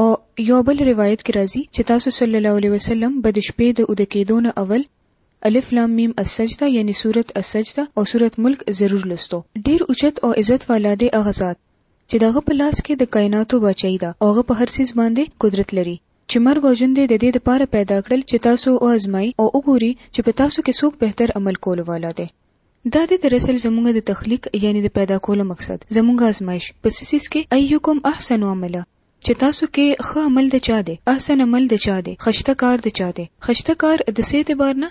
او یو بل روایت کې راځي چې تاسو صلی الله علیه وسلم به د شپې د اود کېدو نه اول الف لام میم السجده یعنی سورت السجده او سورت ملک ضرور لستو ډیر اوچت او عزت والا دی هغه ذات چې دغه په لاس کې د کائناتو بچی ده او هغه په هر څه باندې قدرت لري چې مرګ او ژوند د دې لپاره پیدا کړل چې تاسو او ازمای او وګوري چې په تاسو کې څوک بهتر عمل کولو والا دی دا دی دراصل زمونږ د تخلیق یعنی د پیدا کولو مقصد زمونږ ازمایش په څه څیز کې ایکم احسن عملا چې تاسو کې ښه عمل د چا دی احسن عمل د چا دی خشته کار د چا دی خشته کار د څه اعتبار نه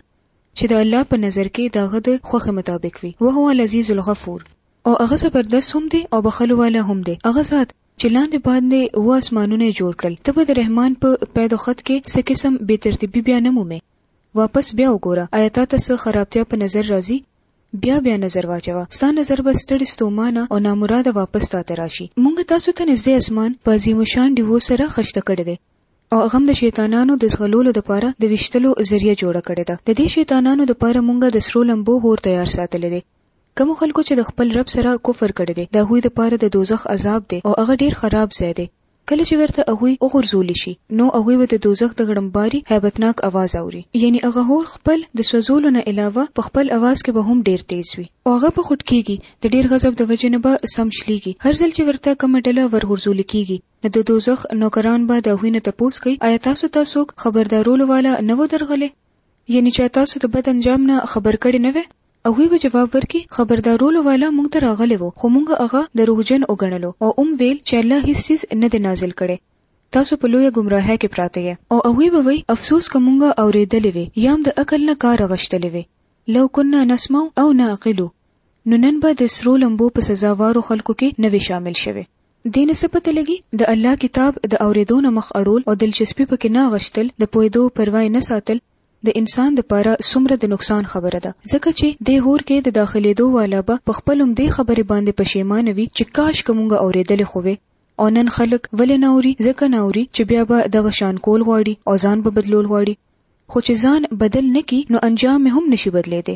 چې د الله په نظر کې داغه د خوخه مطابق وي او هو العزیز الغفور او هغه زبردست هم دی او بخلو والا هم دی هغه ذات چې لاندې باندې و اسمانونه جوړ کړل ته به د رحمان په پیدو خط کې څه قسم بې ترتیبي بیا نه مومې واپس بیا وګوره آیا تا ته څه خرابتیا په نظر راځي بیا بیا نظر واچوه ستا نظر به ستړي ستومانه او نامراده واپس تا ته راشي مونږ تاسو ته نږدې اسمان په عظیم شان ډیوو سره خشته کړی دی او هغه د شیطانانو د ځغلولو لپاره د ویشتلو ذریعه جوړه کړې ده د دې شیطانانو لپاره مونږ د سرو لمبو هور تیار ساتلی دی کوم خلکو چې د خپل رب سره کفر کړی دی د هغوی لپاره د دوزخ عذاب دی او هغه ډیر خراب ځای دی کله چې ورته هغوی وغورځول شي نو هغوی به د دوزخ د غړمباري هیبتناک اواز اوري، یعنې هغه حور خپل د سوځولو نه علاوه په خپل اواز کې به هم ډېر تېز وي او هغه به خوټ کېږي، د ډېر غضب د وجې نه به سم شلېږي، هر ځل چې ورته کومه ډله ورغورځول کېږي نو د دوزخ نوکران به د هغوی نه تپوس کوي، ایا تاسو ته څوک خبردارولو والا نه و درغلی؟ یعنې چا تاسو د بد انجام نه خبر کړی نه وی؟ هغوی به جواب ورکړي، خبردارولو والا موږ ته راغلی وو، خو موږ هغه دروغجن وګڼلو او وم ویل چې الله هیڅ څیز نه دی نازل کړی، تاسو په لویه ګمراهۍ کې پراته یئ. او هغوی به وایي، افسوس که موږ اورېدلي وی یا هم د عقل نه کار غشتلي وی، لو کنا نسمع او نعقل، نو نن به د سرو لمبو په سزا وارو خلکو کې نه وی شامل شوي. دې نه څه پته لګي؟ د الله کتاب د اورېدو نه مخ اړول او دلچسپي په کې نه غشتل، د پوهېدو پروا یې نه ساتل، د انسان لپاره څومره د نقصان خبره ده ځکه چې دې هور کې د داخلېدو والا به په خپل هم دې خبرې باندې پښېمانه وي چې کاش که مونږ اورېدلې خو وې او نن خلک ولې نه اوري ځکه نه اوري چې بیا به دغه شان کول غواړي او ځان به بدلول غواړي خو چې ځان بدل نه کړي نو انجام یې هم نه شي بدلېدی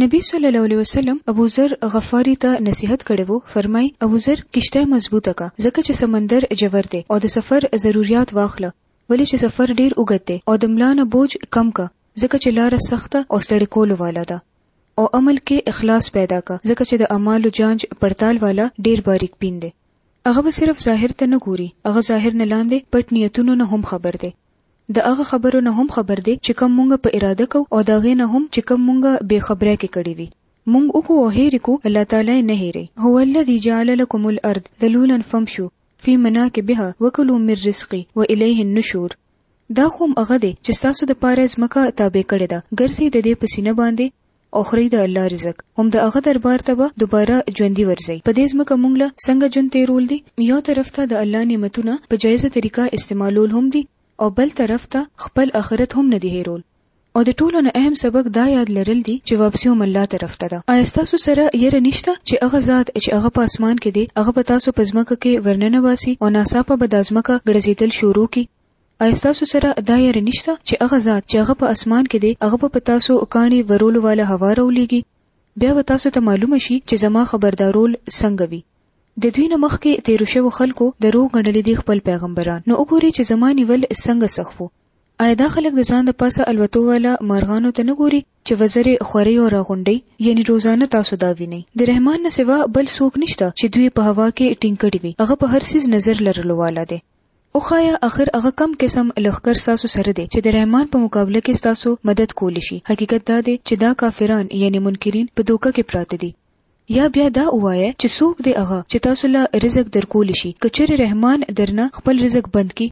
نبی صلی الله علیه وسلم ابو ذر غفاری ته نصیحت کړی وو فرمای ابو ذر کشته مضبوطه کا ځکه چې سمندر جور دی او د سفر ضروریات واخله ولی چې سفر ډیر اوږد دی او د ملانه بوج کم کا ځکه چې لار سخته او ستړي کولو والا ده او عمل کې اخلاص پیدا کا ځکه چې د اعمالو جانج پړتال والا ډیر باریک بین دی هغه به صرف ظاهر ته نه ګوري هغه ظاهر نه لاندې پټ نیتونو نه هم خبر دی د هغه خبرو نه هم خبر دی چې کوم مونږ په اراده کوو او د هغې نه هم چې کوم مونږ بې خبرۍ کې کړي وي. مونږ وکړو او هېرې کړو، الله تعالی یې نه هېروي. هو الذي جعل لکم الارض ذلولا فامشو فی مناکبها وکلو من رزقی والیه النشور دا خو هم هغه دی چې ستاسو دپاره یې ځمکه تابع کړې ده، ګرځئ ددې په سینه باندې او خوري د الله رزق هم د هغه دربار ته به دوباره ژوندي ورځي په دې ځمکه مونږ له څنګه جون تیرول دي یو طرف ته د الله نعمتونه په جایزه طریقه استعمالول هم دي او بل طرف ته خپل اخرت هم نه دي هیرول او د ټولو نه اهم سبق دا یاد لرل دي چې واپسی هم الله طرف ته ده آیا تاسو سره یره نشته چې هغه ذات چې هغه په اسمان کې دی هغه به تاسو په ځمکه کې ورننه واسي او ناڅاپه به د ځمکه ګړزیدل شروع کی آیا ستاسو سره دا یره نشته چې هغه ذات چې هغه په اسمان کې دی هغه به په تاسو کاڼي ورولو واله هوا راولیږي بیا به تاسو ته معلومه شي چې زما خبردارول څنګه وي د دوی نه مخکې تیرو شوو خلکو دروغ ګڼلي دي خپل پیغمبران نو وګوري چې زما نیول څنګه سخت وو آیا دا خلک د ځان د پاسه الوتو والا مارغانو ته نه ګوري چې وزرې خوري او راغونډي یعنی روزانه تاسو دا ویني د رحمان نه سوا بل څوک نشته چې دوی په هوا کې ټینګ کړي وي هغه په هر سیز نظر لرلو والا دی وښایه اخر هغه کم قسم لښکر ستاسو سره دی چې د رحمان په مقابله کې ستاسو مدد کولی شي، حقیقت دا دی چې دا کافران یعنې منکرین په دوکه کې پراته دي. یا بیا دا ووایه چې څوک دی هغه چې تاسو له رزق درکولی شي که چېرې رحمان درنه خپل رزق بند کړي؟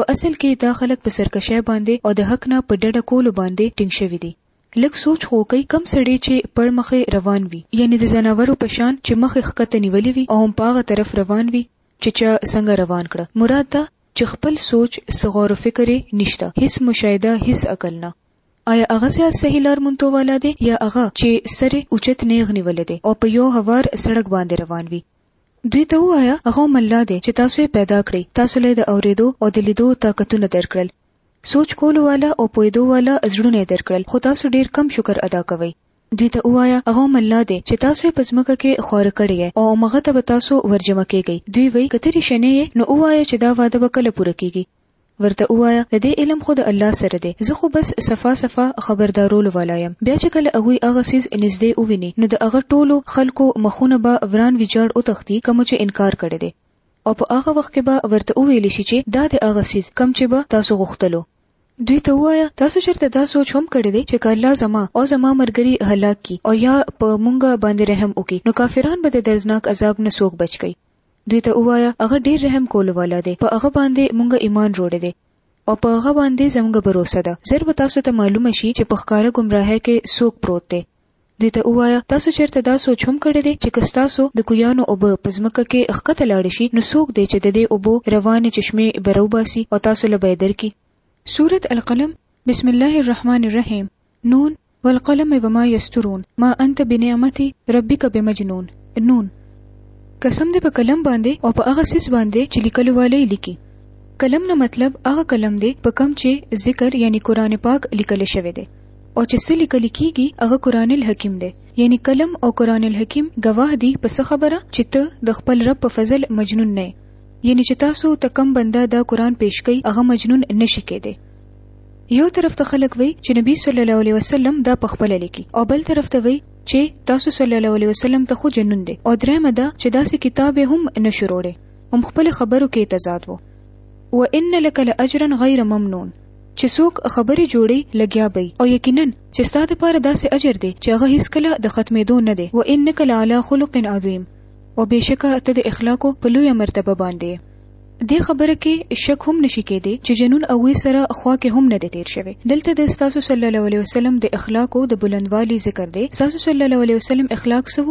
په اصل کې دا خلک په سرکشۍ باندې او د حق نه په ډډه کولو باندې ټینګ شوي دي. لږ سوچ خو وکړئ کوم سړی چې پړ مخې روان وي، یعنې د ځناورو په شان چې مخ یې ښکته نیولې وي او هم په هغه طرف روان وي، چې چا څنګه روان کړه مراد دا چې خپل سوچ څه غور و فکر یې نشته هیڅ مشاهده هیڅ عقل نه آیا هغه سیاست صحیح لار مونتو والا دی یا هغه چې سره اوچت نیغ نیول دی او په یو هوار سړک باندې روان وي دوی ته وایا هغه مله دی چې تاسو یې پیدا کړی تاسو له د اوریدو او د لیدو طاقتونه درکړل سوچ کولو والا او پویدو والا زړونه درکړل خو تاسو ډیر کم شکر ادا کوئ دوی ته ووایه، هغه هم الله دی چې تاسو یې په ځمکه کې خور کړی یئ او همغه ته به تاسو ورجمع کېږئ. دوی وایي، که ته رښنی یې نو ووایه چې دا وعده به کله پوره کېږي؟ ورته ووایه، د دې علم خو د الله سره دی، زه خو بس صفا صفا خبردارولو والا یم. بیا چې کله هغوی هغه څیز نږدې وویني نو د هغه ټولو، خلکو، مخونه به وران ویجاړ وتښتي کومو چې انکار کړی دی. او په هغه وخت کې به ورته وویل شي چې دا دی هغه څیز کوم چې به تاسو غوښتلو. دوی ته وایا تاسو چرته دا سوچ هم کړی دی چې که الله زما او زما مرګري هلاک کی او یا په مونږه باندې رحم وکي نو کافران به د دردناک عذاب نه سوک بچ کړي دوی ته وایا هغه ډیر رحم کولو والا دی په هغه باندې مونږه ایمان روړی دی او په هغه باندې زموږ باور ده زر به تاسو ته معلومه شي چې په ښکاره ګمراهۍ کې سوک پروت دی دوی ته ووایه، تاسو چېرته دا سوچ هم کړی دی چې که ستاسو د کویانو اوبه په ځمکه کې ښکته لاړې شي، نو څوک دی چې د دې اوبو روانې چشمې به راوباسي او تاسو له به یې درکړي؟ سورة القلم، بسم الله الرحمن الرحیم، نون، والقلم وما یسطرون، ما انت بنعمت ربک بمجنون، نون، قسم دی په قلم باندې او په هغه څیز باندې چې لیکلو والی یې لیکي. قلم نه مطلب هغه قلم دی په کوم چې ذکر یعنې قرآن پاک لیکل شوی دی. او چې څه لیکل کیږي هغه قران الحکیم دی یعنی قلم او قران الحکیم گواه دي په څه خبره چې ته د خپل رب په فضل مجنون نه یعنی چې تاسو ته کم بنده دا قران پیش کوي هغه مجنون نشي کېدی یو طرف ته خلک وي چې نبی صلی الله علیه وسلم دا په خپل لیکي او بل طرف ته وي چې تاسو صلی الله علیه وسلم ته خو جنون دي او درې مده چې داسې کتاب هم نشروړي هم خپل خبرو کې تضاد وو وان لك لاجرا غیر ممنون چې څوک خبرې جوړي لګیا به وي او یقینا چې ستا دپاره داسې اجر دی چې هغه هیڅکله د ختمیدو نه دی وانک لعلی خلق عظیم او بیشکه ته د اخلاقو په لویه مرتبه باندې یې دې خبره کې شک هم نشي کېدی چې جنون او وی سره خوا کې هم نه دی تیر شوی دلته د تاسو صلی الله علیه وسلم د اخلاقو د بلندوالي ذکر دی تاسو صلی الله علیه وسلم اخلاق سو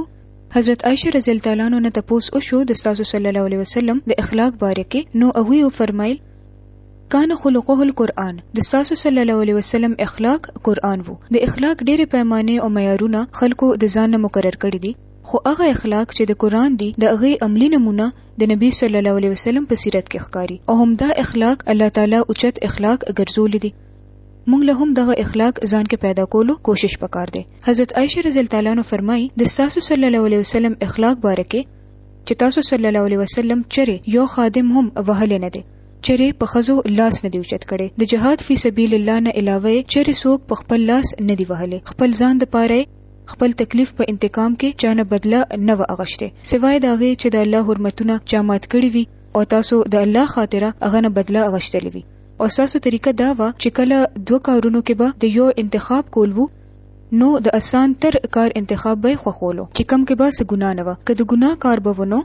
حضرت عائشه رضی الله تعالی عنها ته پوس او شو د تاسو صلی الله علیه وسلم د اخلاق باره کې نو هغه فرمایل کان خلقه القرآن د ستاسو صلی الله علیه وسلم اخلاق قرآن وو د اخلاق ډېرې پیمانې او معیارونه خلکو د ځان نه مقرر کړي دي خو هغه اخلاق چې د قرآن دي د هغې عملي نمونه د نبی صلی الله علیه وسلم په سیرت کې ښکاري او همدا اخلاق الله تعالی اوچت اخلاق ګرځولي دي مونږ له هم دغه اخلاق ځان کې پیدا کولو کوشش پکار دی حضرت عائشه رضی الله تعالی عنها فرمایي د تاسو صلی الله علیه وسلم اخلاق باره کې چې تاسو صلی الله علیه وسلم چره یو خادم هم وهل نه دی چیرې په خزو لاس نه دی اوچت کړي د جهاد فی سبیل الله نه علاوه چیرې څوک په خپل لاس نه دی وهلې خپل ځان د پاره خپل تکلیف په انتقام کې چانه بدله نه و اغشته سوای دا غي چې د الله حرمتونه چا مات کړی وي او تاسو د الله خاطر هغه نه بدله اغشتلی وي او تاسو طریقه دا و چې کله دوه کارونو کې به د یو انتخاب کول وو نو د اسان تر کار انتخاب به خوخولو چې کم کې به څه ګنا نه و که د ګنا کار به ونه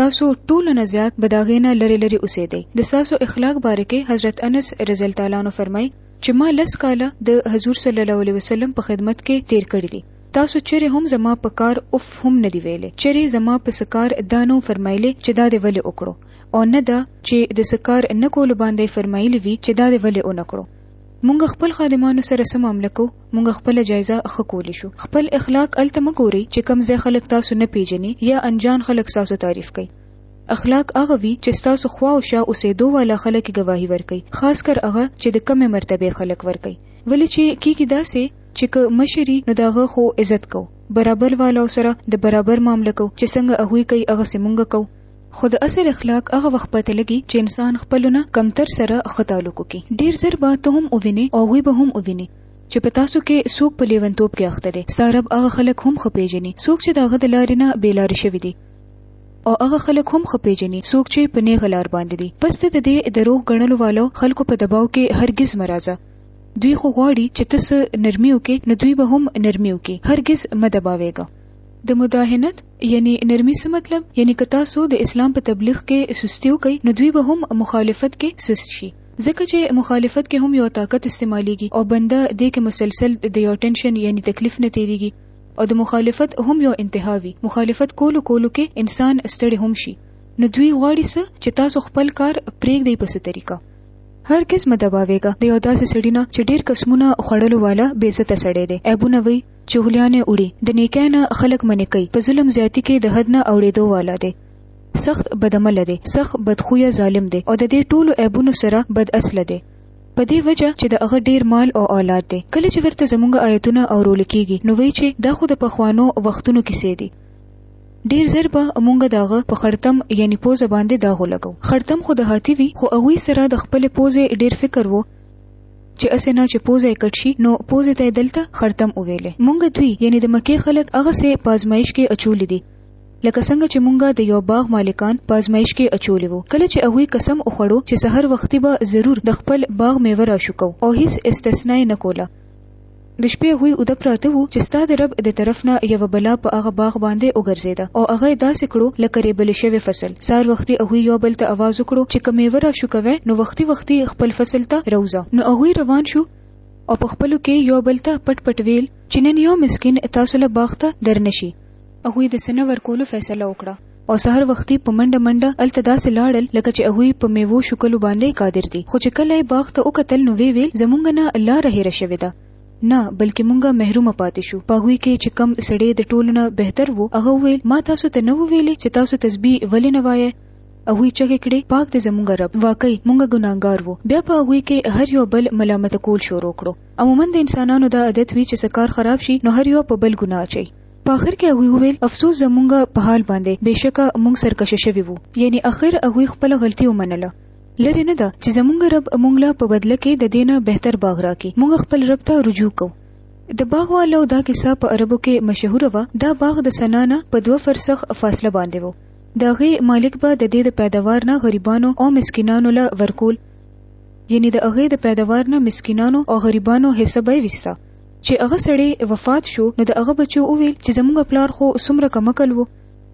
تاسو ټول نه زیات بداغینه لری لری اوسېدی د تاسو اخلاق باره کې حضرت انس رضی الله تعالی عنہ فرمای چې ما لس کاله د حضور صلی الله علیه وسلم په خدمت کې تیر کړی دي تاسو چیرې هم زما په کار اف هم نه دی ویلې چیرې زما په سکار دانو فرمایلی چې دا دی ولې وکړو او نه دا چې د سکار نه کول باندې فرمایلی وی چې دا دی ولې اونکړو مونږ خپل خادمانو سره سم معاملې کو مونږ خپل جایزه ښه کولی شو خپل اخلاق الته مګورئ چې کم ځای خلک تاسو نه پیژني یا انجان خلک تاسو تعریف کوي اخلاق هغه وي چې تاسو خوا او شا اوسېدو والا خلک گواهی ورکي خاص کر هغه چې د کمې مرتبه خلک ورکي ولې چې کیږي داسې چې که مشري نو داغه خو عزت کو برابر والو سره د برابر معامله کو چې څنګه هغه کوي هغه سیمونګه کو خو د اصل اخلاق هغه وخت پته لګي چې انسان خپلو نه کمتر سره ښه تعلق وکړي. ډېر زر به ته هم ووینې او هغوی به هم وویني چې په تاسو کې څوک په لېونتوب کې اخته دی. ستا رب هغه خلک هم ښه پېژني څوک چې د هغه د لارې نه بې لارې شوي دي او هغه خلک هم ښه پېژني څوک چې په نېغه لار باندې دي. پس ته د دې د روغ ګڼلو والو خلکو په دباو کې هرګز مه راځه، دوی خو غواړي چې ته څه نرمي وکړې نو دوی به هم نرمي وکړي، هرګز مه دباوېږه. د مداهنت یعنی نرمی څه مطلب یعنی که تاسو د اسلام په تبلیغ کې سستی وکړئ نو دوی به هم مخالفت کې سست شي ځکه چې مخالفت کې هم یو طاقت استعمالیږي او بنده دې کې مسلسل د یو ټینشن یعنی تکلیف نه تیریږي او د مخالفت هم یو انتها وي مخالفت کولو کولو کې انسان ستړی هم شي نو دوی غواړي څه چې تاسو خپل کار پرېږدئ په څه طریقه هر کس مدباویګه د یو داسې سړی نه چې ډیر قسمونه خوړلو والا بې عزته سړی دی عیبونه وي چغلیانې وړي د نیکۍ نه خلک منې کوي په ظلم زیاتی کې د حد نه اوړېدو والا دی سخت بدعمله دی سخت بدخویه ظالم دی او د دې ټولو عیبونو سره بد اصله دی په دې وجه چې د هغه ډیر مال او اولاد دی کله چې ورته زمونږ آیتونه او رول کیږي نو وی چې دا خو د پخوانو وختونو کیسې دي ډیر زر به مونږ داغه په خړتم یعنی پوزه باندې داغو لګو خړتم خو د هاتی وی خو هغه سره د خپل پوزه ډیر فکر وو چې هسې نه چې پوزه یې کټ شي نو پوزې ته یې دلته خرتم وویلی. مونږ دوی یعنې د مکې خلک هغسې په ازمایش کې اچولي دي لکه څنګه چې مونږ د یو باغ مالکان په ازمایش کې اچولي وو کله چې هغوی قسم وخوړو چې سحر وختي به ضرور د خپل باغ میوه راشوکو او هیڅ استثنا یې نه کوله. د شپې هغوی اوده پراته وو چې ستا د رب د طرف نه یوه بلا په هغه باغ باندې وګرځېده او هغه یې داسې کړو لکه رېبل شوی فصل. سهار وختي هغوی یو بل ته اواز وکړو چې که مېوه را شوکوی نو وختي وختي خپل فصل ته راوځه. نو هغوی روان شو او په خپلو کې یو بل ته پټ پټ ویل چې نن یو مسکین تاسو له باغ ته درنه شي. هغوی د څه نه ورکولو فیصله وکړه. او سحر وختي په منډه منډه هلته داسې لاړل لکه چې هغوی په مېوو شکلو باندې قادر دي، خو چې کله یې باغ ته وکتل نو ویې ویل، زمونږ نه لاره هېره شوې ده، نه بلکې مونږ محرومه پاتې شو. په هغوی کې چې کوم سړی د ټولو نه بهتر وو هغه وویل، ما تاسو ته نه وو ویلي چې تاسو تسبیح ولې نه وایئ؟ هغوی چغې کړې، پاک دی زمونږ رب! واقعي مونږ ګناهګار وو. بیا په هغوی کې هر یو بل ملامت کول شروع کړو. عموماً د انسانانو دا عادت وي چې څه کار خراب شي نو هر یو په بل ګناه اچوي. په اخر کې هغوی وویل افسوس زمونږ په حال باندې بشکه مونږ سرکشه شوي وو یعنی اخر هغوی خپل غلطي ومنله لری نه ده چې زمونږ رب مونږ له په بدله کې د دینه بهتر باغ راکې مونږ خپل رب ته رجوع کو د باغ والو دا کیسه په عربو کې مشهور و دا باغ د سنانه په دوه فرسخ فاصله باندې وو دغه مالک به د دې د پیداوار نه غریبانو او مسکینانو له ورکول یعنی د هغه د پیداوار نه مسکینانو او غریبانو حسابي وسته چې هغه سړی وفات شو نو د هغه بچو وویل چې زمونږ پلار خو څومره کمکل وو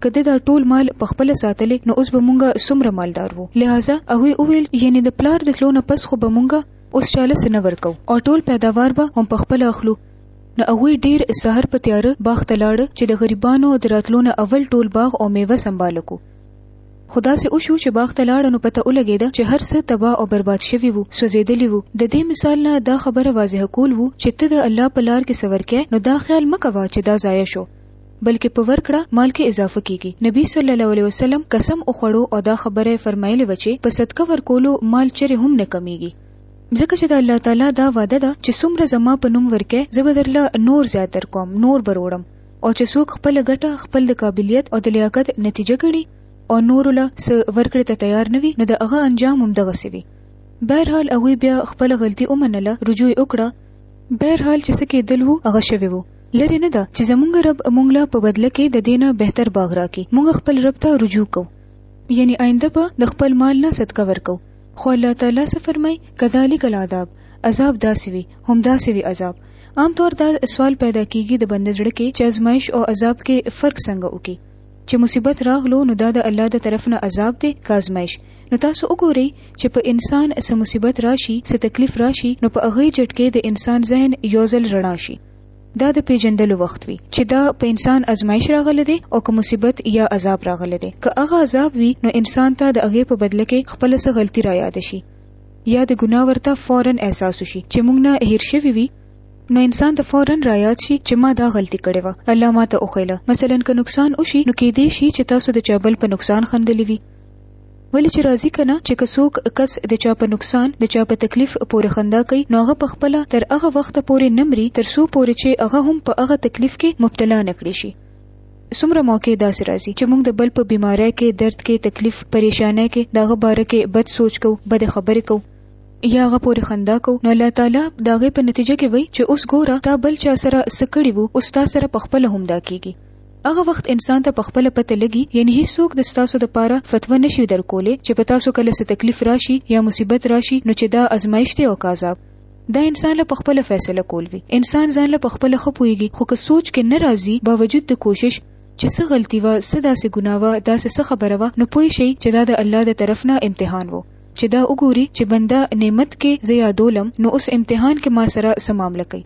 که ده دا ټول مال په خپله ساتلی نو اوس به مونږ څومره مالدار وو لهذا هغوی وویل یعنې د پلار د تلو نه پس خو به مونږ اوس چاله څه نه ورکو او ټول پیداوار به هم په خپله اخلو نو هغوی ډیر سهار په تیاره باغ ته لاړه چې د غریبانو د راتلو نه اول ټول باغ او میوه سنباله کو خو داسې وشو چې باغ ته لاړه نو پته ولګېده چې هر څه تباه او برباد شوي وو، سوځېدلي وو. د دې مثال نه دا خبره واضح کول وو چې ته د الله په لار کې څه ورکې نو دا خیال مه کوه چې دا ضایع شو، بلکې په ورکړه، مال، کې اضافه کېږي. نبي صلی الله علیه وسلم قسم وخوړو او دا خبره یې فرمایلې وه چې په صدقه ورکولو مال چېرې هم نه کمېږي، ځکه چې د الله تعالی دا وعده ده چې څومره زما په نوم ورکې زه به درله نور زیات درکوم، نور به روړم. او چې څوک خپل ګټه خپل د قابلیت او د لیاقت نتیجه ګڼي او نور له څه ورکړې ته تیار نه وي نو د هغه انجام هم دغه سوي بهرحال هغه بیا خپل غلطي ومنله رجوع وکړه بهرحال چې څه کېدل وو هغه شوی وو لري نه ده چې زمونږ رب مونږ له په بدله کې د دینه بهتر باغ راکې مونږ خپل رب ته رجوع کوو یعنی آینده به د خپل مال نه صدقه ورکو خو الله تعالی څه فرمای کذالک العذاب عذاب داسې وي هم داسې وي عذاب عام طور دا سوال پیدا کیږي د بنده زړه کې چې ازمایش او عذاب کې فرق څنګه وکي چې مصیبت راغلو نو دا د الله د طرف نه عذاب دی که ازمایش نو تاسو وګورئ چې په انسان څه مصیبت راشي څه تکلیف راشي نو په هغه جټ کې د انسان ذهن یو ځل رڼا شي دا د پیژندلو وخت وي چې دا په انسان ازمایش راغلی دی او که مصیبت یا عذاب راغلی دی. که هغه عذاب وي نو انسان ته د هغې په بدله کې خپله څه غلطي را یاده شي یا د ګناه ورته فوراً احساس وشي چې موږ نه هیر شوي وي، نو انسان ته فوراً را یاد شي چې ما دا غلطي کړې وه، الله ماته وښیله. مثلاً که نقصان وشي نو کیدای شي چې تاسو د چا بل په نقصان خندلي وي، ولې چې راځي کنه چې که څوک کس د چا په نقصان د چا په تکلیف پورې خندا کوي نو هغه پخپله تر هغه وخته پورې نه مري تر څو پورې چې هغه هم په هغه تکلیف کې مبتلا نه کړې شي څومره موقع داسې راځي چې موږ د بل په بیمارۍ کې درد کې تکلیف پریشانۍ کې د هغه باره کې بد سوچ کو بد خبرې کو یا هغه پورې خندا کو نو الله تعالی دا غي په نتیجه کې وای چې اوس ګوره تا بل چا سره سکړی وو اوس تا سره په خپل هم دا کیږي هغه وخت انسان ته په خپله پته لګي یعنی هیڅوک د ستاسو د پاره فتوه نه شي در کولی چې په تاسو کله څه تکلیف راشي یا مصیبت راشي نو چې دا ازمایش دی او که عذاب دا انسان له په خپله فیصله کول وي انسان ځان له په خپله ښه پوهیږي خو که سوچ کې نه راځي باوجود د کوشش چې څه غلطي وه څه داسې ګناه وه داسې څه خبره وه نو پوه شي چې دا د الله د طرف نه امتحان وو چې دا وګوري چې بنده نعمت کې زه یادولم نو اوس امتحان کې ما سره څه معامله کوي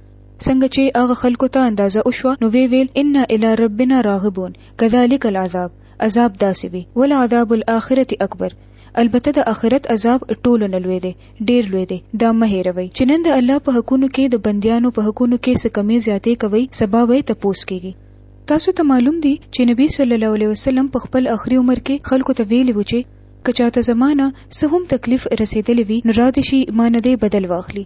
څنګه چې هغه خلکو ته اندازه وشوه نو وی ویل ان الی ربنا راغبون کذالک العذاب عذاب داسې وي ول عذاب الاخرت اکبر البته د آخرت عذاب ټولو نه لوی دی ډیر لوی دی دا مه هیروي چې نن د الله په حقونو کې د بندیانو په حقونو کې څه کمی زیاتې کوي سبا به تپوس کیږي تاسو ته معلوم دی چې نبی صلی الله علیه وسلم په خپل آخري عمر کې خلکو ته ویلی و چې کچاته زمانه سه هم تکلیف رسیدلی وي نو را دي شي ما نه دی بدل واخلي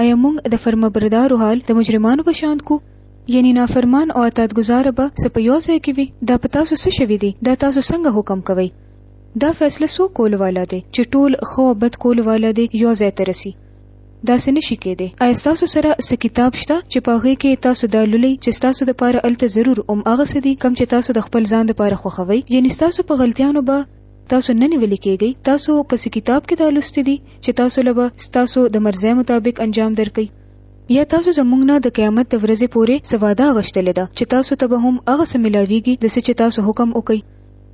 آیا موږ د فرمبردارو حال د مجرمانو په شان کو یعنی نافرمان او اطاعت گزار به څه په یو ځای کې وي دا په تاسو څه شوي دي دا تاسو څنګه حکم کوي دا فیصله سو کول والا دی چې ټول خو او بد کول والا دی یو ځای ته رسی دا څه نشي کېدی آیا تاسو سره څه کتاب شته چې په هغه کې تاسو دا لولي چې تاسو د پاره الته ضرور ام هغه سدي کم چې تاسو د خپل ځان د پاره خوخوي یعنی تاسو په غلطیانو به تاسو نه نیولې کېږئ تاسو په څه کتاب کې دا لوستي دي چې تاسو له به ستاسو د مرضی مطابق انجام درکړي یا تاسو زموږ نه د قیامت د ورځې پورې څه وعده غشتلې ده چې تاسو ته به هم هغه څه ملاویږي د څه چې تاسو حکم وکړئ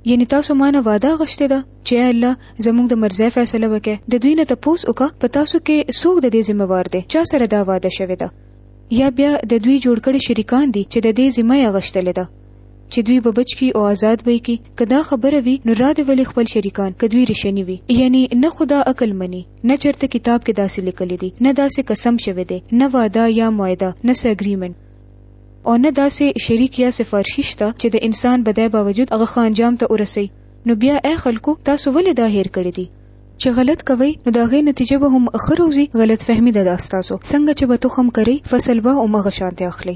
یعنی تاسو مانه وعده غشته ده چې الله زموږ د مرزه فیصله وکړي د دوی نه تپوس وکړه په تاسو کې څوک د دې ذمہ وار دی چا سره دا وعده شوې ده یا بیا د دوی جوړ کړي شریکان دي چې د دې ذمہ یې غشتلې ده چې دوی به بچ کی او آزاد به کی کدا خبره وی نو را دی ولی خپل شریکان کدوی رشنی وی یعنی نه خدا عقل منی نه چرته کتاب کې داسې لیکلی دی نه داسې قسم شوی دی نه وعده یا معاهده نه سه اګریمنت او نه داسې شریک یا سفارشی شته چې د انسان بدای باوجود هغه خان جام ته ورسی نو بیا اے خلکو تاسو ولې دا هیر کړی دی چې غلط کوي نو دا غي نتیجه به هم خروزي غلط فهمي ده تاسو څنګه چې به تخم کوي فصل به هم غشانته اخلي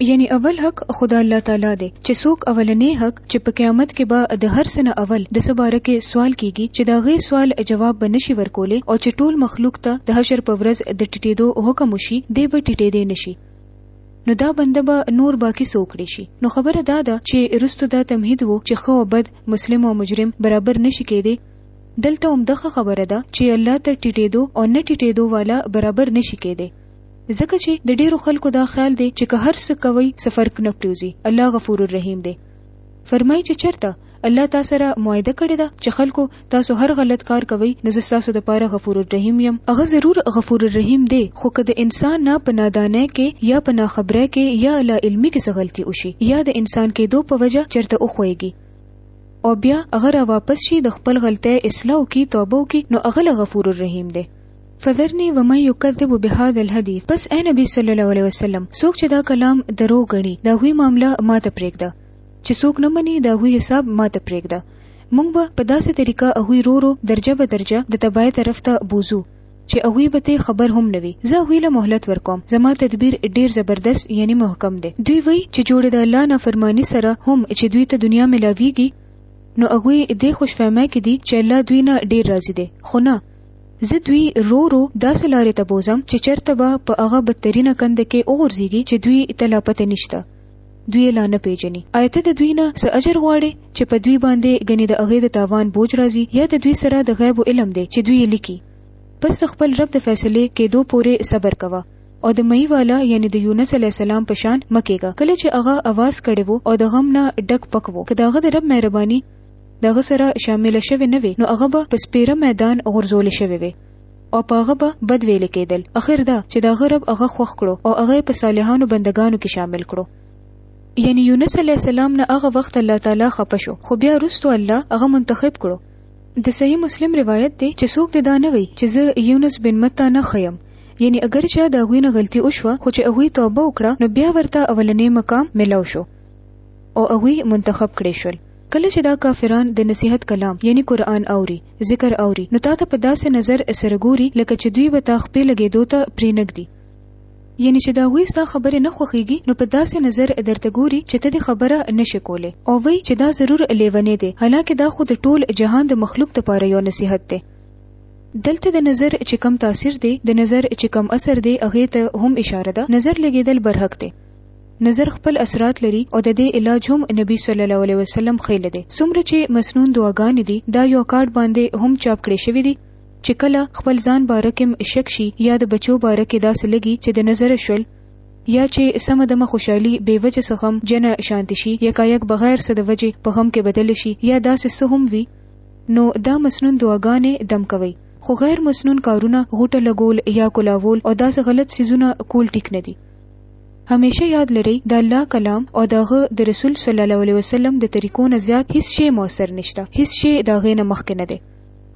یعنی اول حق خو د الله تعالی دی چې څوک اولنې حق چې په قیامت کې به د هر څه نه اول د څه باره کې سوال کیږي چې د هغې سوال جواب به نشي ورکولی او چې ټول مخلوق ته د حشر په ورځ د ټیټېدو حکم وشي دی به ټیټېدی نشي نو دا بنده به نور باقی څه وکړي شي نو خبره دا ده چې رستو دا تمهید وو چې خو بد مسلم او مجرم برابر نشي کېدی دلته هم دغه خبره ده چې الله ته ټیټېدو او نه ټیټېدو والا برابر نشي کېدی ځکه چې د ډیرو خلکو دا خیال دی چې که هر څه کوئ څه فرق نه پریوزي الله غفور الرحیم دی فرمایي چې چرته الله تاسو سره معاهده کړې ده چې خلکو تاسو هر غلط کار کوئ نو زه تاسو د پاره غفور الرحیم یم هغه ضرور غفور الرحیم دی خو که د انسان نه په نادانه کې یا په ناخبره کې یا لا علمي کې څه غلطي وشي یا د انسان کېدو په وجه چرته وخويږي او بیا هغه را واپس شي د خپل غلطۍ اصلاح کی توبه کی نو هغه غفور الرحیم دی فذرني ومن يكذب بهذا الحديث پس اے نبی صلی الله علیه وسلم څوک چې دا کلام درو غني دا هوی معاملہ ماته پرېږده چې څوک نه مني دا هوی حساب ماته پرېږده مونږ به په داسې طریقه هغوی رورو درجه به درجه د تبای طرف ته بوزو چې هغوی به ته خبر هم نه وي زه هغوی له مهلت ورکوم زما تدبیر ډیر زبردست یعنی محکم دی دوی وی چې جوړې د الله نه فرمانی سره هم چې دوی ته دنیا ملاویږي نو هغوی دې خوشفهمه کې دي چې الله دوی نه ډیر راضي دی خو نه زه دوی رو رو داسې لارې ته بوزم چې چرته به په هغه بدترینه کند کې وغورځيږي چې دوی ته لا پته نشته دوی لا نه پیژني آیا ته د دوی نه څه اجر غواړې چې په دوی باندې غني د هغې د تاوان بوج راځي یا د دوی سره د غیب علم دی چې دوی لیکي پس خپل رب د فیصله کېدو پورې صبر کوه او د مئی والا یعنی د یونس علی السلام په شان مکیګه کله چې هغه आवाज کړي وو او د غم نه ډک پک وو کداغه د رب مهرباني دغه سره شامل شوی نه وي نو هغه به په سپیره میدان غورځول شوی وي او په هغه به بد ویل کېدل اخر دا چې د هغه رب هغه خوښ کړو او هغه په صالحانو بندګانو کې شامل کړو یعنی یونس علیه السلام نه هغه وخت الله تعالی خپه شو خو بیا وروسته الله هغه منتخب کړو د صحیح مسلم روایت دی چې څوک د دا نه وي چې زه یونس بن متا نه خیم یعنی اگر چا د هغوی نه غلطي وشوه خو چې هغوی توبه وکړه نو بیا ورته اولنې مقام ملاو شو او هغوی منتخب کړی شول کله چې دا کافران د نصیحت کلام یعنی قرآن اوري، ذکر اوري، نو تاته په داسې نظر سره ګوري لکه چې دوی به تا خپې لګېدو ته پرې نه ږدي. یعنی چې د هغوی ستا خبرې نه خوښېږي نو په داسې نظر درته ګوري چې ته دې خبره نه شې کولای او وایي چې دا ضرور لېونی دی حالانکه دا خو د ټول جهان د مخلوق لپاره یو نصیحت دی. دلته د نظر چې کوم تاثیر دی، د نظر چې کوم اثر دی هغې ته هم اشاره ده، نظر لګېدل برحق دی. نظر خپل اثرات لري او د دې علاج هم نبي صلی الله علیه وسلم خېله دی څومره چې مسنون دعاګانې دي دا یو کارت باندې هم چاپ کړې شوې دي چې کله خپل ځان باره کې شک شي یا د بچو باره کې داسې لګي چې د نظر شول یا چې سم د مخ خوشحالي به وجه څه غم جنه شانت شي یا کایک بغیر څه د وجه په غم کې بدل شي یا داسې څه هم وي نو دا مسنون دعاګانې دم کوي خو غیر مسنون کارونه غوټه لګول یا کولاول او داسې غلط سيزونه کول ټیک نه دي همېشه یاد لرئ د الله کلام او د هغه د رسول صلی الله علیه وسلم د طریقو نه زیات هیڅ شی موثر نشته، هیڅ شی د هغې نه مخکې نه دی.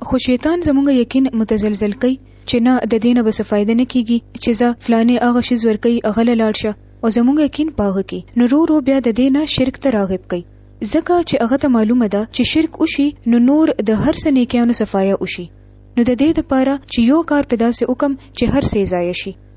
خو شیطان زموږ یقین متزلزل کوي چې نه د دې نه به څه فایده نه کیږي چې ځه فلانې هغه شیز ورکوي غله لاړ شه او زموږ یقین په هغه کې نو رو رو بیا د دې نه شرک ته راغب کوي ځکه چې هغه ته معلومه ده چې شرک وشي نو نور د هر څه نیکیانو صفایه وشي نو د دې لپاره چې یو کار په داسې وکم چې هر څه ضایع شي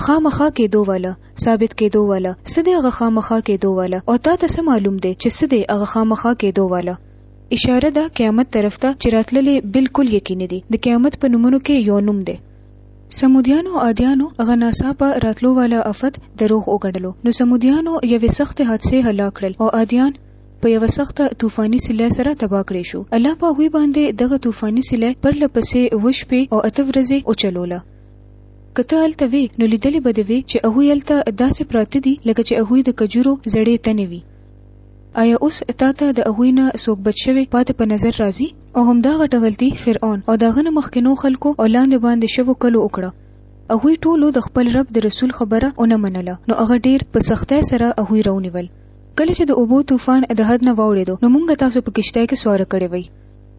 خامخا کېدو والا ثابت کېدو والا څه دی هغه خامخا کېدو والا او تا ته څه معلوم دی چې څه دی هغه خامخا کېدو والا اشاره ده قیامت طرف ته چې راتللې بالکل یقیني دي د قیامت په نومونو کې یو نوم دی سمودیانو عادیانو هغه ناڅاپه راتلو والا افت دروغ وګڼلو نو سمودیانو یوې سخت حادثه هلاک کړل او عادیان په یو سخته طوفاني سیله سره تبا کړی شو الله په هوی باندې دغه طوفاني سیله پر لپسې وشپې او اته ورځې او چلوله که ته هلته وې نو لیدلې به دې وې چې هغوی هلته داسې پراته دي لکه چې هغوی د کجورو زړې تنې وي. ایا اوس تا ته د هغوی نه څوک بچ شوی پاتې په نظر راځي؟ او همدا غټه غلطي فرعون او د هغه نه مخکنو خلکو او لاندې باندې شوو کلو وکړه. هغوی ټولو د خپل رب د رسول خبره ونه منله نو هغه ډېر په سختۍ سره هغوی راونیول. کله چې د اوبو طوفان د حد نه واوړېدو نو مونږ تاسو په کښتۍ کې سواره کړي وئ.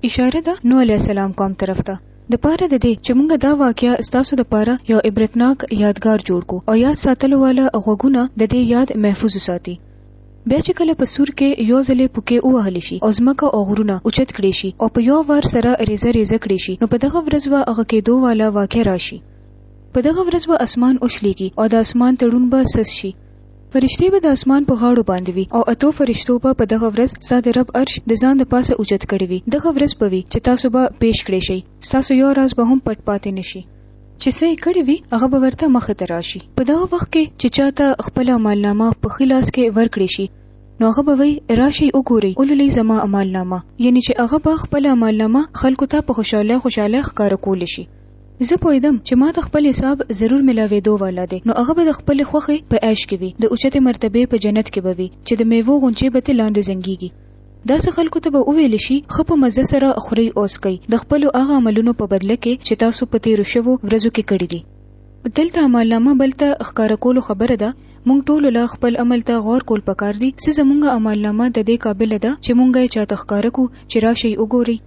اشاره د نوح علیه السلام قوم طرف ته. د پاره د دې چې موږ دا واقعه ستاسو د پاره یو عبرتناک یادګار جوړ کو او یاد ساتلو واله غوږونه د دې یاد محفوظ وساتي. بیا چې کله په سور کې یو ځلې پوکې ووهل شي او ځمکه او غرونه اوچت کړې شي او په یو وار سره ریزه ریزه کړې شي نو په دغه ورځ به هغه کېدو واله واقعه راشي. په دغه ورځ به اسمان وشلېږي او د اسمان تړون به سست شي. فرشتې به د اسمان په غاړو باندې وي او اتو فرشتو به په دغه ورځ ستا د رب عرش د ځان د پاسه اوچت کړی وي، دغه ورځ به وي چې تاسو به پېش کړې شئ، ستاسو یو راز به هم پټ پاتې نه شي. چې څه یې کړي وي هغه به ورته مخې ته راشي. په دغه وخت کې چې چا ته خپله اعمال نامه په ښي لاس کې ورکړې شي نو هغه به وایي، راشئ وګورئ ولولئ زما اعمال نامه، یعنې چې هغه به خپله اعمال نامه خلکو ته په خوشحالۍ خوشحالۍ ښکاره کولې شي. زه پوهیدم چې ماته خپل حساب ضرور ملاویدو والا دی نو هغه به د خپلې خوښې په عیش کې وي د اوچتې مرتبې په جنت کې به وي چې د میوو غونچې به ترې لاندې زنګیږي داسې خلکو ته به وویل شي ښه په مزه سره خورئ او څکئ د خپلو هغه عملونو په بدله کې چې تاسو په تیرو شوو ورځو کې کړي دي. دلته اعمالنامه بل ته ښکاره کولو خبره ده مونږ ټولو له خپل عمل ته غور کول پکار دي څه زمونږ اعمالنامه ددې قابل ده چې مونږ یې چاته ښکاره کړو چې راشئ وګورئ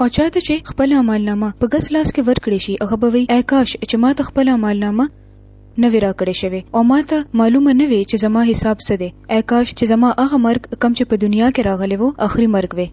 او چاته چې خپل عملنامه په ګس لاس کې ورکړې شي هغه به وي اي کاش چې ما ته خپل عملنامه نه وی راکړې شوی او ما ته معلومه نه وی چې زما حساب څه دی اي کاش چې زما هغه مرګ کم چې په دنیا کې راغلی وو اخري مرګ وي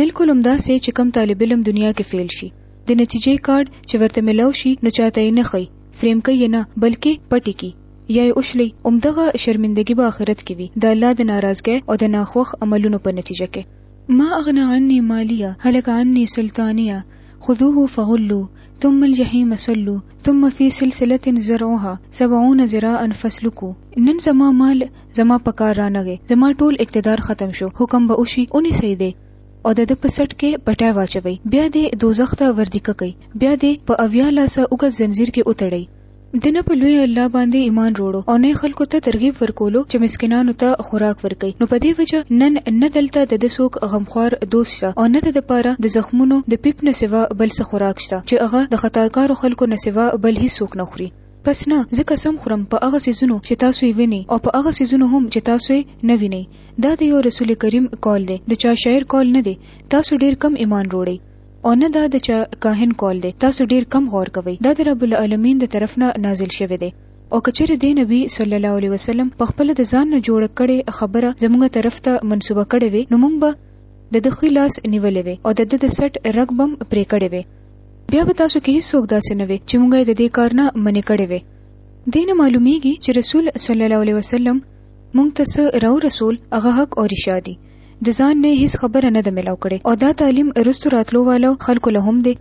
بالکل همداسې چې کم طالب علم دنیا کې فیل شي د نتیجې کارت چې ورته ملو شي نو چاته یې نه خي فریم کوي نه بلکې پټي کی یا یې اوشلی اومدغه شرمندګي به آخرت کې وي د الله د ناراضګۍ او د ناخوښ عملونو په نتیجه کې ما اغنا عني ماليه هلك عني سلطانيه خذوه فغلوا ثم الجحيم صلو ثم في سلسله زرعها سبعون ذراعا فسلکو نن زما مال زما په کار رانغی زما ټول اقتدار ختم شو حکم به وشي اونې صحیح دی او د ده په سټ کې پټای واچوي بیا دې دوزخ ته وردیکه کوي بیا دې په اویا لاسه اوږد زنځیر کې وتړي دنه په لوی الله باندې ایمان روړو او نه خلکو ته ترغیب ورکولو چې مسکینانو ته خوراک ورکړي نو په دې وجه نن نه دلته د دسوک غمخوار دوست شته او نه د لپاره د زخمونو د پیپ نه سوا بل څه خوراک شته چې هغه د خطاکارو خلکو نه سوا بل هیڅ څوک نه خوري پس نه زه قسم خورم په هغه سيزونو چې تاسو یې ویني او په هغه سيزونو هم چې تاسو یې نه ویني دا د یو رسول کریم قول دی د چا شاعر قول نه دی تاسو ډیر کم ایمان وروړئ او نه دا د چا کاهن قول دی تاسو ډیر کم غور کوئ دا د رب العالمین د طرف نه نازل شوی دی او که چېرې دې نبي صلی الله علیه وسلم په خپله د ځان نه جوړه کړې خبره زموږ طرف ته منسوبه کړې وی نو موږ به د ده ښي لاس نیولې وی او د ده د سټ رګ بم پرې کړې وی بیا به تاسو کې هیڅوک داسې نه وي چې موږ یې د دې کار نه منې کړې وی دینه معلومیږي چې رسول صلی الله علیه وسلم مونږ ته څه راو رسول هغه حق او رشادي د ځان نه هیڅ خبره نه ده ملاو کړي او دا تعلیم ارستو راتلو والو خلکو له هم دی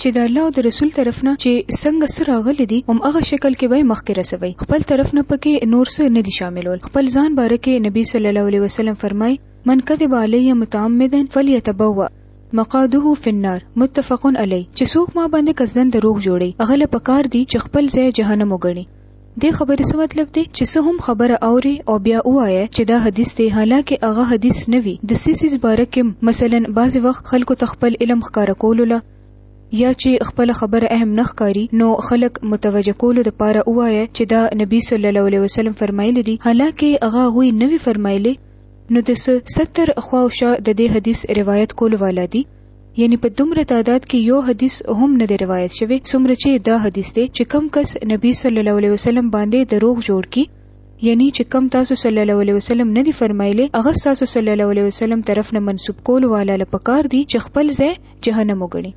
چې د الله او د رسول طرف نه چې څنګه سره غلي دي هم هغه شکل کې به مخکې رسوي خپل طرف نه پکې نور څه نه دي شاملول خپل ځان باره کې نبی صلی الله علیه وسلم فرمای من کذب علی متعمدا فلیتبوا مقاده فی النار متفق علی چې څوک ما باندې قصدن دروغ جوړي هغه له پکار دي چې خپل ځای جهنم وګڼي دې خبرې څه مطلب دی چې څه هم خبره اوري او بیا وایي چې دا حدیث دی حالکه هغه حدیث نه وي د سیسیز باره کې مثلا بعض وخت خلکو تخپل علم ښکارا کولو له یا چې خپل خبره اهم نه ښکاری نو خلک متوجه کولو د پاره وایي چې دا نبی صلی الله علیه وسلم فرمایلی دی حالکه هغه غوي نه وی فرمایلی نو د 70 خواوشه د دې حدیث روایت کول والا دي یعنی په دومره تعداد کې یو حدیث هم نه دی روایت شوی څومره چې دا حدیث دی چې کم کس نبی صلی الله علیه وسلم باندې دروغ جوړ کی یعنی چې کم تاسو صلی الله علیه وسلم نه دی فرمایلی هغه تاسو صلی الله علیه وسلم طرف نه منسوب کول والا لپکار دی چې خپل ځای جهنم وګڼي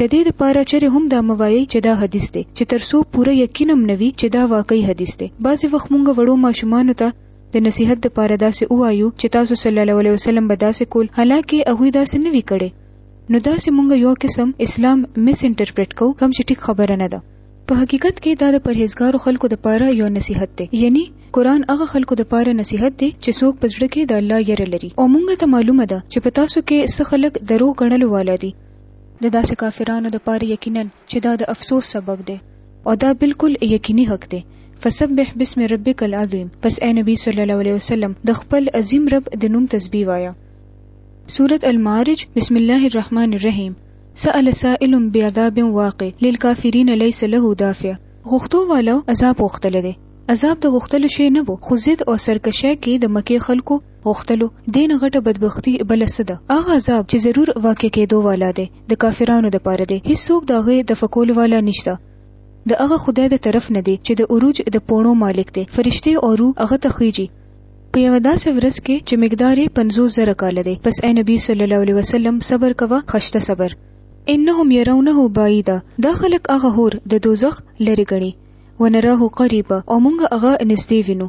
د دې لپاره چې هم دا موایي چې دا حدیث دی چې ترسو پوره یقینم نوي چې دا واقعي حدیث دی بعضی وخت مونږ وړو ماشومان ته د نصیحت د پاره داسې وایو چې تاسو صلی الله علیه وسلم به داسې کول حالکه هغه داسې نه وی کړي نو دا چې مونږ یو قسم اسلام مس انټرپریټ کو کوم چې ټیک خبره نه ده په حقیقت کې دا د پرهیزګارو خلکو د پاره یو نصیحت دی یعنی قران هغه خلکو د پاره نصیحت دی چې څوک په ځړه کې د الله یره لري او مونږ ته معلومه ده چې په تاسو کې څه خلک درو غنلو والا دي د داسې کافرانو د پاره یقینا چې دا د افسوس سبب دی او دا بالکل یقیني حق دی فسبح بسم ربک العظیم پس اے نبی صلی الله علیه وسلم د خپل عظیم رب د نوم تسبیح وایه سورة المعارج بسم الله الرحمن الرحیم سأل سائل بعذاب واقع للكافرین ليس له دافع غختو والو عذاب غختل دی عذاب د غختلو شی نه وو خو ضد او سرکشه کې د مکه خلکو غختلو دین غټه بدبختی بل سده هغه عذاب چې ضرور واقع کېدو والا دی د کافرانو د پاره دی هیڅوک د هغه د فکول والا نشته د هغه خدای د طرف نه دی چې د عروج د پوڼو مالک دی فرشته او روح هغه ته خېږي په یو داسې ورځ کې چې مقدار یې 50 زره کال دی پس اے نبی صلی الله علیه وسلم صبر کوه خشته صبر انهم يرونه بعيدا دا خلک هغه هور د دوزخ لری غني ونراه قریبا او مونږ هغه نږدې وینو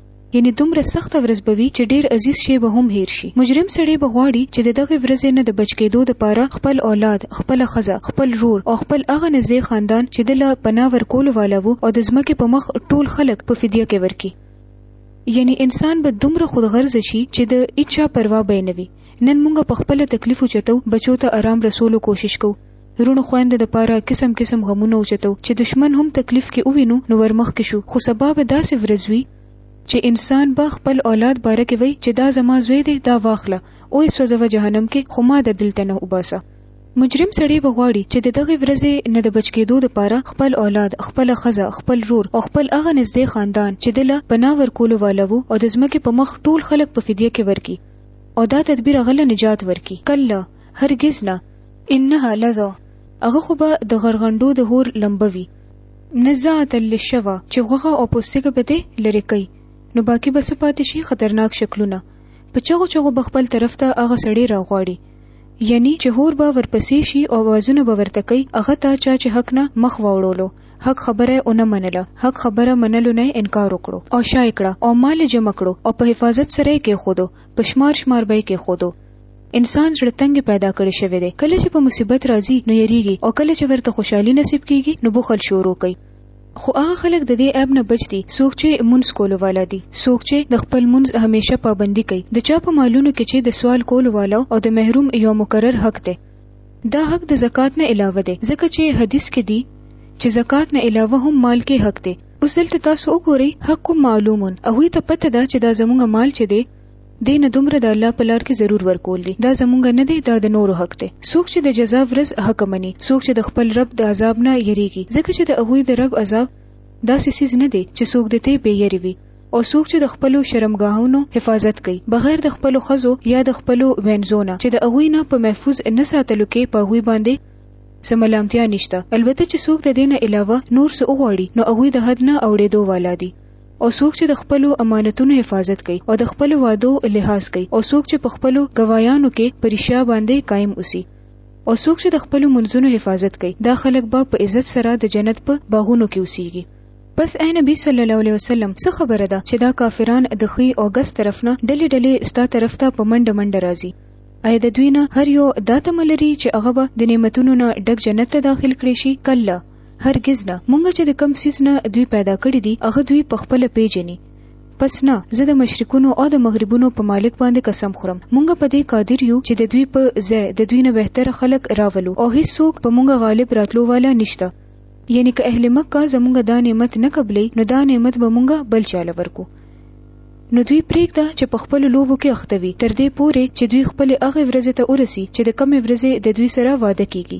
یعنې دومره سخته ورځ به وي چې ډېر عزیز شی به هم هېر شي. مجرم سړی به غواړي چې د دغې ورځې نه د بچ کېدو لپاره خپل اولاد، خپله ښځه، خپل ورور او خپل هغه نزدې خاندان چې ده له پناه ورکولو والا وو او د ځمکې په مخ ټول خلک په فدیه کې ورکړي. یعنې انسان به دومره خودغرضه شي چې د هیچا پروا به یې نه وي. نن موږ په خپله تکلیف اوچتو بچو ته ارام رسولو کوشش کوو. روڼو خویندو دپاره قسم قسم غمونه اوچتو چې دښمن هم تکلیف کې ووینو نو ورمخکې شو خو سبا به داسې ورځ وي چې انسان به خپل اولاد باره کې وایي چې دا زما زوی دی دا واخله اویې سوځوه جهنم کې خو ما د دلته نه وباسه مجرم سړی به غواړي چې د دغې ورځې نه د بچ کېدو دپاره خپل اولاد خپله ښځه خپل رور او خپل هغه نږدې خاندان چې دله پناه ورکولو واله وو او د ځمکې په مخ ټول خلک په فدیه کې ورکړي او دا تدبیر هغه له نجات ورکړي کله هرگز نه انها لظه هغه خو به د غرغندو د هور لمبه وي نزاعت للشوا چې غوغه او پوستګه به دې لری کوي نو باقی به سپاتې شي خطرناک شکلونه په چغو چغو بخپل طرف ته هغه سړی راغواړي یعنی چې هور به ورپسې شي او وازونه به ورته کوي هغه ته چا چې حق نه مخ وړولو حق خبره اونه منله حق خبره منلو نه انکار وکړو او شای کړه او مال جمع کړو او په حفاظت سره کې خودو پښمار شمار به کې خودو انسان زړه تنګی پیدا کړی شوی دی کله چې په مصیبت راځي نو یریږي او کله چې ورته خوشحالي نصیب کیږي نو بخل شروع کوي خو هغه خلک د دې عیب نه بچ دي څوک چې مونږ کولو والا دي څوک چې د خپل مونږ همیشه پابندي کوي د چا په مالونو کې چې د سوال کولو والا او د محروم یو مقرر حق دی دا حق د زکات نه علاوه دی ځکه چې حدیث کې دی چې زکات نه علاوه هم مال کې حق دی اوس دلته تاسو وګورئ حق معلومون او هی ته پته ده چې دا زمونږ مال چې دی دی نه دومره د الله په لار کې ضرور ورکول دي دا زمونږ نه دی دا د نورو حق دی څوک چې د جزا ورځ حق مني څوک چې د خپل رب د عذاب نه یریږي ځکه چې د هغوی د رب عذاب دا سیسیز نه دی چې څوک دې ته بې یری وي او څوک چې د خپل شرمګاهونو حفاظت کوي بغیر د خپل خزو یا د خپل وینزونه چې د هغوی نه په محفوظ نه ساتلو کې په هغوی باندې سملامتیا نشته البته چې څوک د دینه علاوه نور څه وغواړي نو هغه د حد نه اوړېدو والا دي او څوک چې د خپلو امانتونو حفاظت کوي او د خپلو وعدو لحاظ کوي او څوک چې په خپلو ګوايانو کې په رښتیا باندې قایم اوسي او څوک چې د خپلو منځونو حفاظت کوي دا خلک به په عزت سره د جنت په باغونو کې اوسيږي پس اے نبی صلی الله علیه وسلم څه خبره ده چې دا کافران د خي او غس طرف نه ډلې ډلې ستا طرف ته په منډه منډه راځي اې د دوی نه هر یو دا تمه لري چې هغه به د نعمتونو نه ډک جنت ته داخل کړي شي کله هرګز نه مونږ چې د کم سیس نه دوی پیدا کړی دي هغه دوی په خپل پیژني پس نه زه د مشرکونو او د مغربونو په مالک باندې قسم خورم مونږ په دې قادر یو چې د دوی په ځای د دوی نه بهتر خلک راولو او هیڅ څوک په مونږ غالب راتلو والا نشته یعنی که اهل مکه زمونږ دا نعمت نه قبلې نو دا نعمت به مونږ بل چاله ورکو نو دوی پریږده چې په خپل لوبو کې اخته وي تر دې پورې چې دوی خپل هغه ورځې ته ورسي چې د کمې ورځې د دوی سره واده کیږي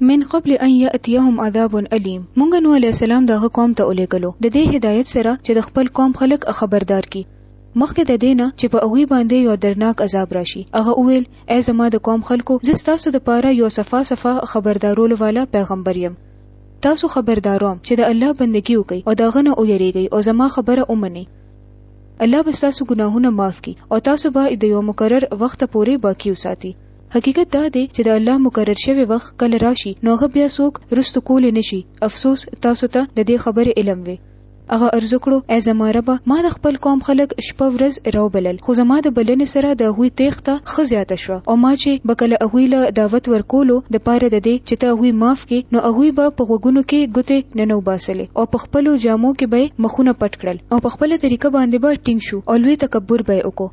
من قبل ان یاتیهم عذاب الیم مونږ نو علی السلام دغه قوم ته الیګلو د دې هدایت سره چې د خپل قوم خلک خبردار کی مخکې د دینه چې په اوی باندې یو درناک عذاب راشي هغه ویل ای زما د قوم خلکو زه تاسو د پاره یو صفا صفا خبردارولو والا پیغمبر یم تاسو خبرداروم چې د الله بندگی وکي او داغه نه اوریږي او زما خبره اومني الله به تاسو ګناهونه معاف کړي او تاسو به د یو مقرر وخت پورې باقی وساتي حقیقت دا دی چې د الله مقرر شوی وخت کله راشي نو هغه بیا څوک رستو کولی نشي افسوس تاسو ته د دې خبرې علم وي هغه ارزو کړو ای زما رب ما د خپل قوم خلک شپه ورځ راو بلل خو زما د بلنې سره د هغوی تیښته ښه زیاته شوه او ما چې به کله هغوی له دعوت ورکولو د پاره د دې چې ته هغوی معاف کې نو هغوی به په غوږونو کې ګوتې ننو باسلې او په خپلو جامو کې به مخونه پټ کړل او په خپله طریقه باندې به ټینګ شو او لوی تکبر به وکړو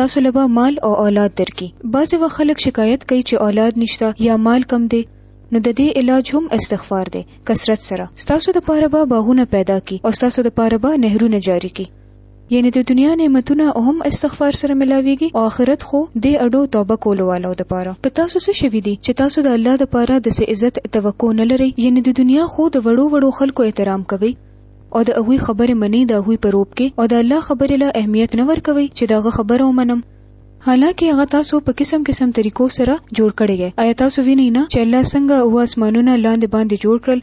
تاسو له به مال او اولاد درکې بعضې وخت خلک شکایت کوي چې اولاد نشته یا مال کم دی نو د دې علاج هم استغفار دی کثرت سره تاسو د پاره به باغونه پیدا کی او تاسو د پاره به نهرونه جاری کی یعنی د دنیا نعمتونه هم استغفار سره ملاويږي او آخرت خو د اډو توبه کولو والو د پاره په تاسو څه شوي دي چې تاسو د الله د پاره د سه عزت توقع نه لري یعنی د دنیا خو د وړو وړو خلکو احترام کوي او د هغوی خبرې منئ د هغوی په روب کې او د الله خبرې له اهمیت نه ورکوئ چې د هغه خبره ومنم حالانکه هغه تاسو په قسم قسم طریقو سره جوړ کړی دی آیا تاسو وینئ نه چې الله څنګه اوه اسمانونه لاندې باندې جوړ کړل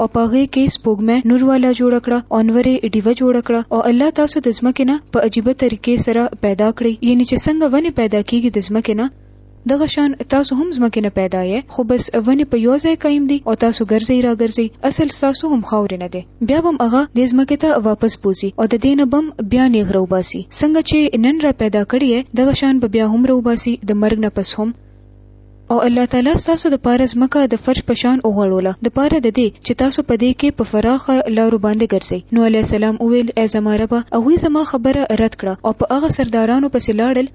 او په هغې کې سپوږمۍ نور والا جوړه کړه او نورې ډیوه جوړه کړه او الله تاسو د ځمکې نه په عجیبه طریقې سره پیدا کړی یعنی چې څنګه ونې پیدا کیږي د ځمکې نه دغه شان تاسو هم ځمکې نه پیدا یې خو بس ونې په یو ځای قایم دي او تاسو ګرځئ را ګرځئ اصل ستاسو هم خاورې نه دی بیا به هم هغه دې ځمکې ته واپس بوځي او د دې نه به هم بیا نیغ راوباسي څنګه چې نن را پیدا کړی یې دغه شان به بیا هم راوباسي د مرګ نه پس هم او الله تعالی تاسو د پاره ځمکه د فرش په شان وغوړوله د پاره د دې چې تاسو په دې کې په فراخه لارو باندې ګرځئ نو علی السلام وویل ای زما ربه هغوی زما خبره رد کړه او په هغه سردارانو پسې لاړل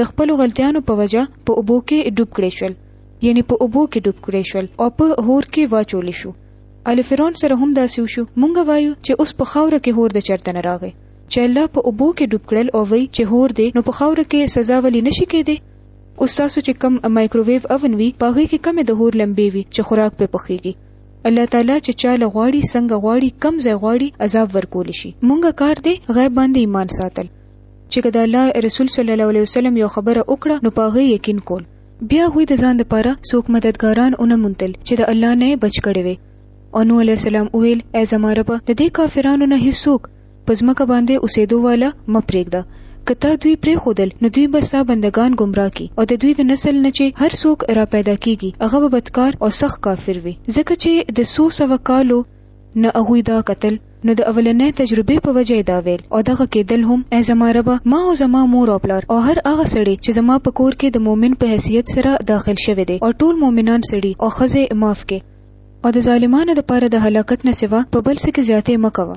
د خپلو غلطیانو په وجه په اوبو کې ډوب کړی شول یعنی په اوبو کې ډوب کړی شول او په هور کې واچول شو ال فرعون سره هم داسې وشو مونږ وایو چې اوس په خاوره کې هور د چرته نه راغی چې الله په اوبو کې ډوب کړل او وی چې هور دی نو په خاوره کې سزا ولی نشي کېدی اوس تاسو چې کم مایکروویو اوون وي پاغه کې کم د هور لمبي وي چې خوراک په پخېږي الله تعالی چې چا لغواړي څنګه غواړي کم ځای غواړي عذاب ورکول شي مونږه کار دی غیب باندې ایمان ساتل چې که د الله رسول صلی الله علیه وسلم یو خبره وکړه نو په هغه یقین کول بیا هوی د ځان لپاره څوک مددګاران اونه مونتل چې د الله نه بچ کړي وي او نو علی السلام ویل ای زما رب د دې کافرانو نه هیڅوک پزمکه باندې اوسېدو والا مپرېږده کته دوی پرې خودل نو دوی به ستا بندگان گمراه کی او د دوی د نسل نه چې هر څوک را پیدا کیږي هغه به بدکار او سخت کافر وي ځکه چې د سو سو کالو نه هغوی دا قتل نو د اولنې تجربې په وجه دا ویل او دغه کېدل هم ای زما ربه ما او زما مور او پلار او هر هغه سړی چې زما په کور کې د مؤمن په حیثیت سره داخل شوی دی او ټول مؤمنان سړي او ښځې معاف کې او د ظالمانو لپاره د هلاکت نه سوا په بل څه کې زیاتې مه کوه.